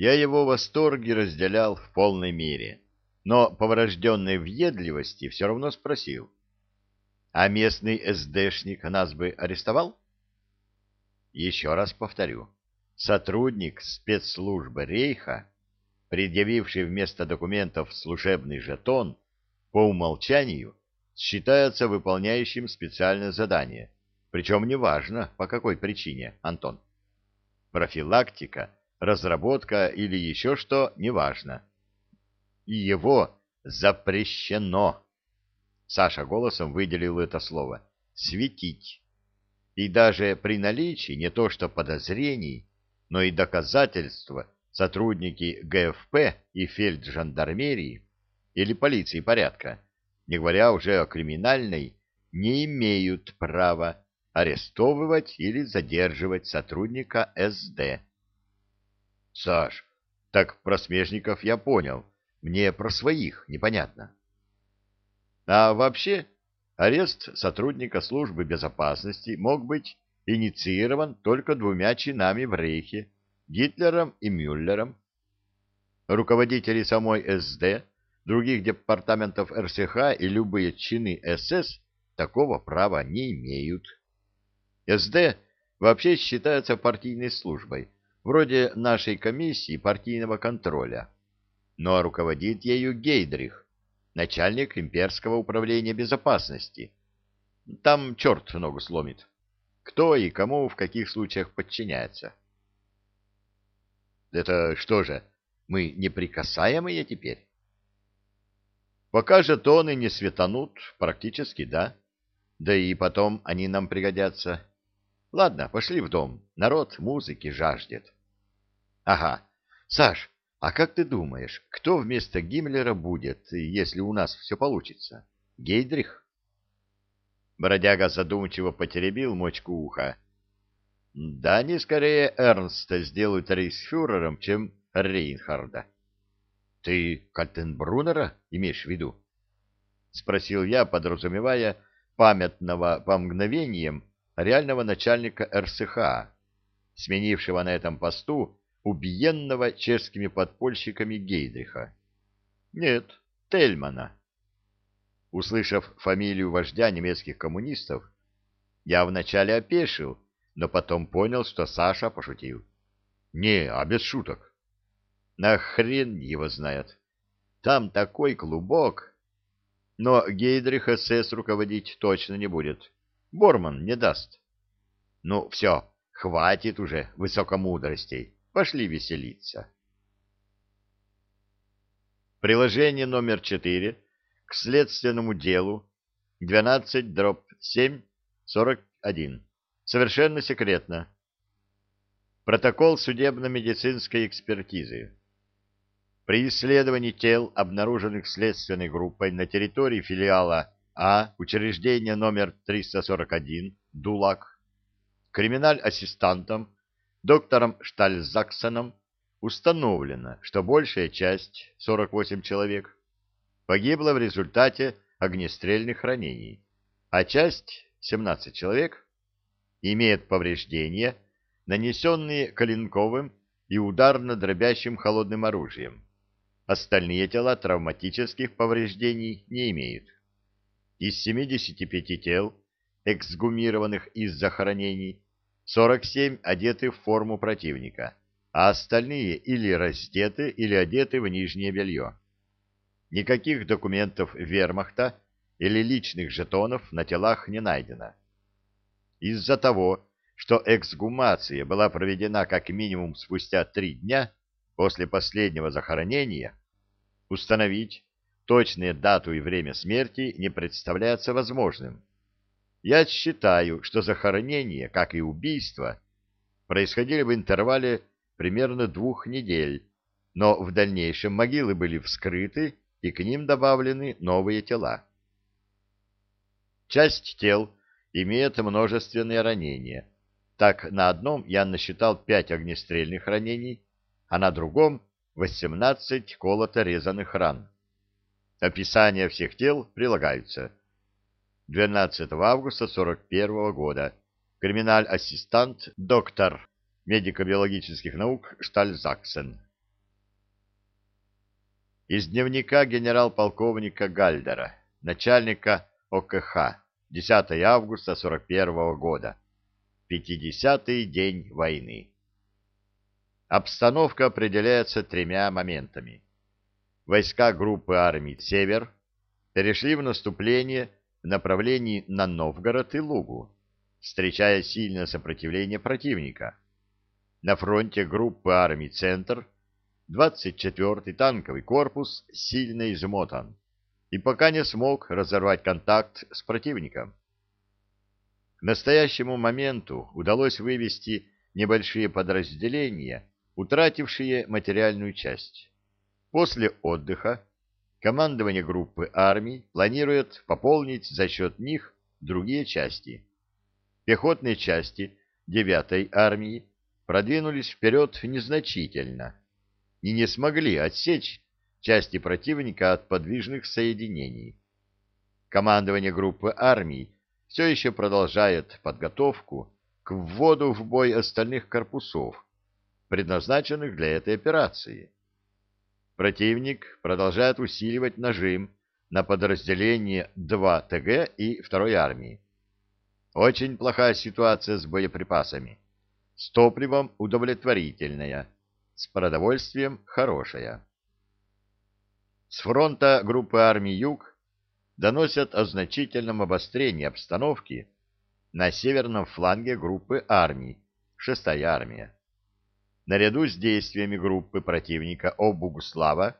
Я его восторги разделял в полной мере, но по врожденной въедливости все равно спросил. А местный СДшник нас бы арестовал? Еще раз повторю. Сотрудник спецслужбы Рейха, предъявивший вместо документов служебный жетон, по умолчанию считается выполняющим специальное задание. Причем неважно, по какой причине, Антон. Профилактика, разработка или еще что, неважно. И его запрещено Саша голосом выделил это слово. Светить. И даже при наличии не то что подозрений, но и доказательства сотрудники ГФП и фельджандармерии или полиции порядка, не говоря уже о криминальной, не имеют права арестовывать или задерживать сотрудника СД. Саш, так про смежников я понял, мне про своих непонятно. А вообще, арест сотрудника службы безопасности мог быть инициирован только двумя чинами в Рейхе — Гитлером и Мюллером. Руководители самой СД, других департаментов РСХ и любые чины СС такого права не имеют. СД вообще считается партийной службой, вроде нашей комиссии партийного контроля. Но руководит ею Гейдрих, начальник имперского управления безопасности. Там черт ногу сломит. Кто и кому в каких случаях подчиняется. Это что же, мы неприкасаемые теперь? Пока же тоны не светанут, практически да. Да и потом они нам пригодятся. Ладно, пошли в дом. Народ музыки жаждет. Ага. Саш, а как ты думаешь, кто вместо Гиммлера будет, если у нас все получится? Гейдрих? Бродяга задумчиво потеребил мочку уха. Да они скорее Эрнста сделают рейсфюрером, чем Рейнхарда. Ты Кальтенбруннера имеешь в виду? Спросил я, подразумевая памятного по мгновениям реального начальника РСХ, сменившего на этом посту убиенного чешскими подпольщиками Гейдриха. Нет, Тельмана. Услышав фамилию вождя немецких коммунистов, я вначале опешил, но потом понял, что Саша пошутил. Не, а без шуток. На хрен его знает. Там такой клубок. Но Гейдрих СС руководить точно не будет. Борман не даст. Ну, все, хватит уже высокомудростей. Пошли веселиться. Приложение номер 4 к следственному делу 12 дробь 7 41. Совершенно секретно. Протокол судебно-медицинской экспертизы. При исследовании тел, обнаруженных следственной группой на территории филиала А учреждения номер 341 ДУЛАК, криминаль-ассистантом Доктором Штальзаксоном установлено, что большая часть, 48 человек, погибла в результате огнестрельных ранений, а часть, 17 человек, имеет повреждения, нанесенные коленковым и ударно-дробящим холодным оружием. Остальные тела травматических повреждений не имеют. Из 75 тел, эксгумированных из захоронений, 47 одеты в форму противника, а остальные или раздеты, или одеты в нижнее белье. Никаких документов вермахта или личных жетонов на телах не найдено. Из-за того, что эксгумация была проведена как минимум спустя три дня после последнего захоронения, установить точную дату и время смерти не представляется возможным. Я считаю, что захоронения, как и убийства, происходили в интервале примерно двух недель, но в дальнейшем могилы были вскрыты и к ним добавлены новые тела. Часть тел имеет множественные ранения. Так, на одном я насчитал пять огнестрельных ранений, а на другом — 18 колото-резанных ран. Описания всех тел прилагаются. 12 августа 41 года. Криминаль-ассистант, доктор медико-биологических наук Штальзаксен. Из дневника генерал-полковника Гальдера, начальника ОКХ, 10 августа 41 года, 50-й день войны. Обстановка определяется тремя моментами. Войска группы армий «Север» перешли в наступление в направлении на Новгород и Лугу, встречая сильное сопротивление противника. На фронте группы армий «Центр» 24-й танковый корпус сильно измотан и пока не смог разорвать контакт с противником. К настоящему моменту удалось вывести небольшие подразделения, утратившие материальную часть. После отдыха командование группы армий планирует пополнить за счет них другие части. Пехотные части 9-й армии продвинулись вперед незначительно и не смогли отсечь части противника от подвижных соединений. Командование группы армий все еще продолжает подготовку к вводу в бой остальных корпусов, предназначенных для этой операции. Противник продолжает усиливать нажим на подразделение 2 ТГ и 2 армии. Очень плохая ситуация с боеприпасами. С топливом удовлетворительная, с продовольствием хорошая. С фронта группы армий Юг доносят о значительном обострении обстановки на северном фланге группы армий, 6-я армия. Наряду с действиями группы противника Обугуслава,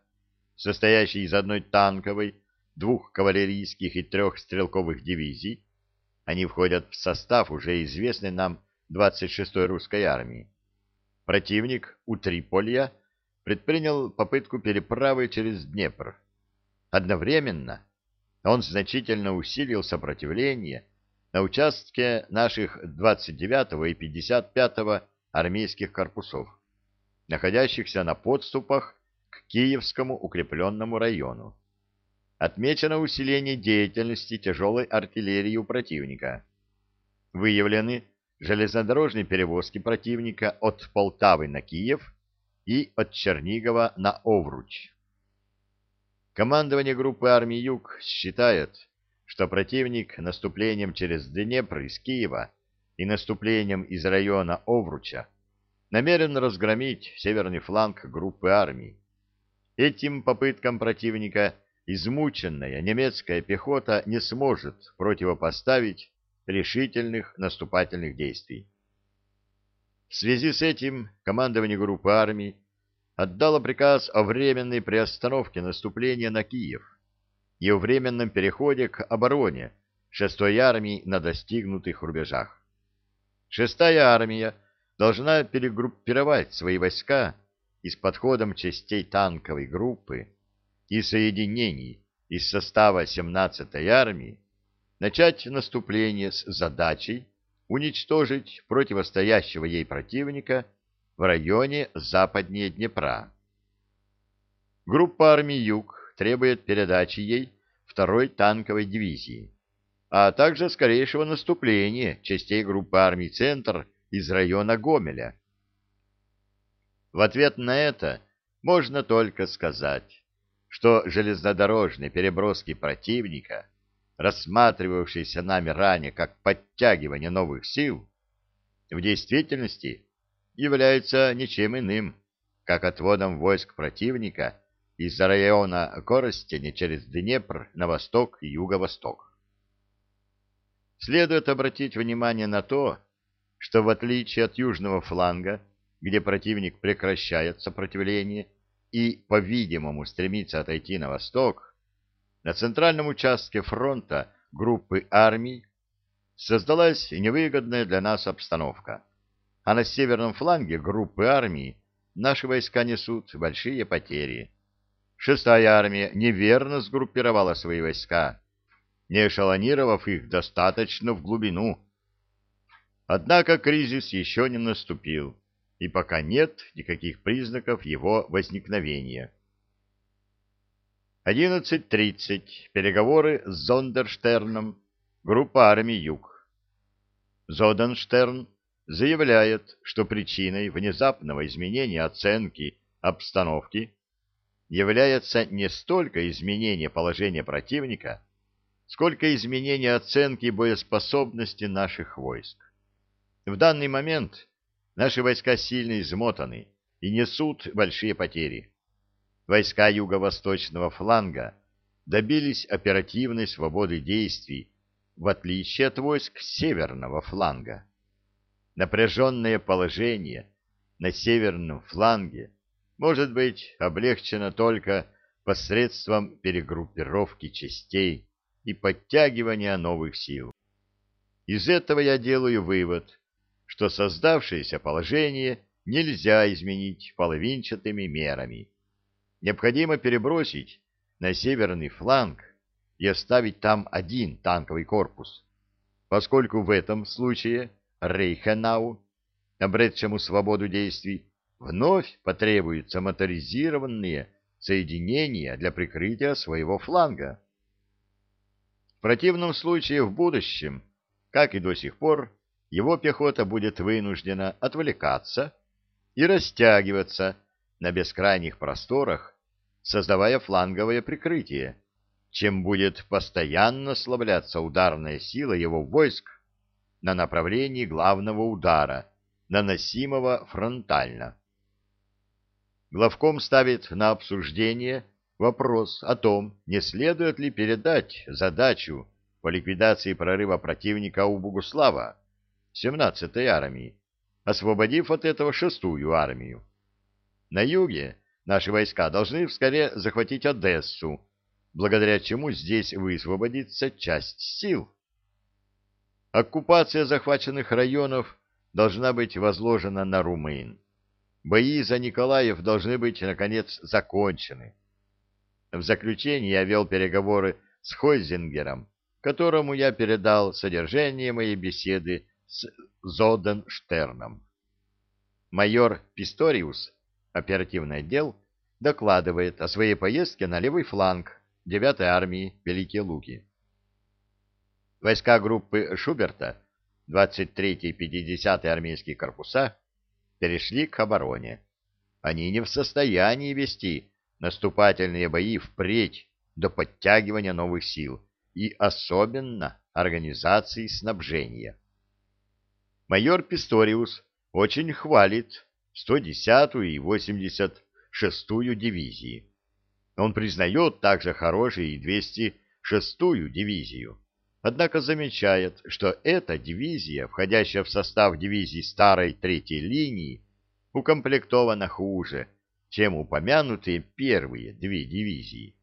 состоящей из одной танковой, двух кавалерийских и трех стрелковых дивизий, они входят в состав уже известной нам 26-й русской армии. Противник у Триполья предпринял попытку переправы через Днепр. Одновременно он значительно усилил сопротивление на участке наших 29-го и 55-го армейских корпусов, находящихся на подступах к Киевскому укрепленному району. Отмечено усиление деятельности тяжелой артиллерии у противника. Выявлены железнодорожные перевозки противника от Полтавы на Киев и от Чернигова на Овруч. Командование группы армий Юг считает, что противник наступлением через Днепр из Киева и наступлением из района Овруча намерен разгромить северный фланг группы армий. Этим попыткам противника измученная немецкая пехота не сможет противопоставить решительных наступательных действий. В связи с этим командование группы армий отдало приказ о временной приостановке наступления на Киев и о временном переходе к обороне 6-й армии на достигнутых рубежах. 6-я армия должна перегруппировать свои войска и с подходом частей танковой группы и соединений из состава 17-й армии начать наступление с задачей уничтожить противостоящего ей противника в районе западнее Днепра. Группа армий Юг требует передачи ей второй танковой дивизии, а также скорейшего наступления частей группы армий Центр из района Гомеля. В ответ на это можно только сказать, что железнодорожные переброски противника – рассматривавшийся нами ранее как подтягивание новых сил, в действительности является ничем иным, как отводом войск противника из района Коростени через Днепр на восток и юго-восток. Следует обратить внимание на то, что в отличие от южного фланга, где противник прекращает сопротивление и, по-видимому, стремится отойти на восток, на центральном участке фронта группы армий создалась невыгодная для нас обстановка, а на северном фланге группы армий наши войска несут большие потери. Шестая армия неверно сгруппировала свои войска, не эшелонировав их достаточно в глубину. Однако кризис еще не наступил, и пока нет никаких признаков его возникновения. 11.30. Переговоры с Зондерштерном. Группа армий Юг. Зоденштерн заявляет, что причиной внезапного изменения оценки обстановки является не столько изменение положения противника, сколько изменение оценки боеспособности наших войск. В данный момент наши войска сильно измотаны и несут большие потери. Войска юго-восточного фланга добились оперативной свободы действий, в отличие от войск северного фланга. Напряженное положение на северном фланге может быть облегчено только посредством перегруппировки частей и подтягивания новых сил. Из этого я делаю вывод, что создавшееся положение нельзя изменить половинчатыми мерами. Необходимо перебросить на северный фланг и оставить там один танковый корпус, поскольку в этом случае Рейхенау, обретшему свободу действий, вновь потребуются моторизированные соединения для прикрытия своего фланга. В противном случае в будущем, как и до сих пор, его пехота будет вынуждена отвлекаться и растягиваться на бескрайних просторах, создавая фланговое прикрытие, чем будет постоянно ослабляться ударная сила его войск на направлении главного удара, наносимого фронтально. Главком ставит на обсуждение вопрос о том, не следует ли передать задачу по ликвидации прорыва противника у Бугуслава 17-й армии, освободив от этого 6-ю армию. На юге наши войска должны вскоре захватить Одессу, благодаря чему здесь высвободится часть сил. Оккупация захваченных районов должна быть возложена на румын. Бои за Николаев должны быть, наконец, закончены. В заключение я вел переговоры с Хойзингером, которому я передал содержание моей беседы с Зоденштерном. Майор Писториус, оперативный отдел, докладывает о своей поездке на левый фланг 9-й армии Великие Луки. Войска группы Шуберта, 23-й 50-й армейские корпуса, перешли к обороне. Они не в состоянии вести наступательные бои впредь до подтягивания новых сил и особенно организации снабжения. Майор Писториус очень хвалит 110-ю и 86-ю дивизии. Он признает также хорошей и 206-ю дивизию. Однако замечает, что эта дивизия, входящая в состав дивизии старой третьей линии, укомплектована хуже, чем упомянутые первые две дивизии.